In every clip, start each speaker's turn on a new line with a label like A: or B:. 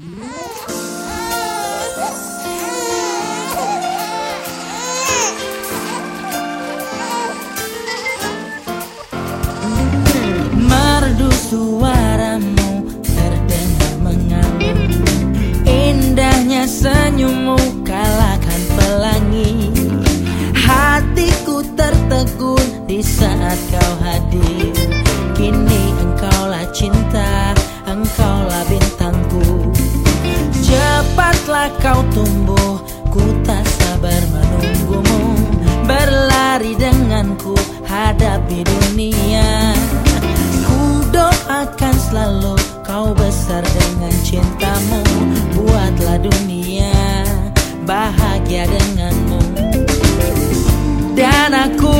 A: Merdu suaramu terdengar mengamuk Indahnya senyummu kalahkan pelangi. Hatiku tertegun di saat kau hadir. Kini engkaulah cinta, engkaulah Kau tumbuh, ku tak sabar menunggumu. Berlari denganku, hadapi dunia. Ku doakan selalu kau besar dengan cintamu. Buatlah dunia bahagia denganmu. Dan aku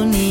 A: doakan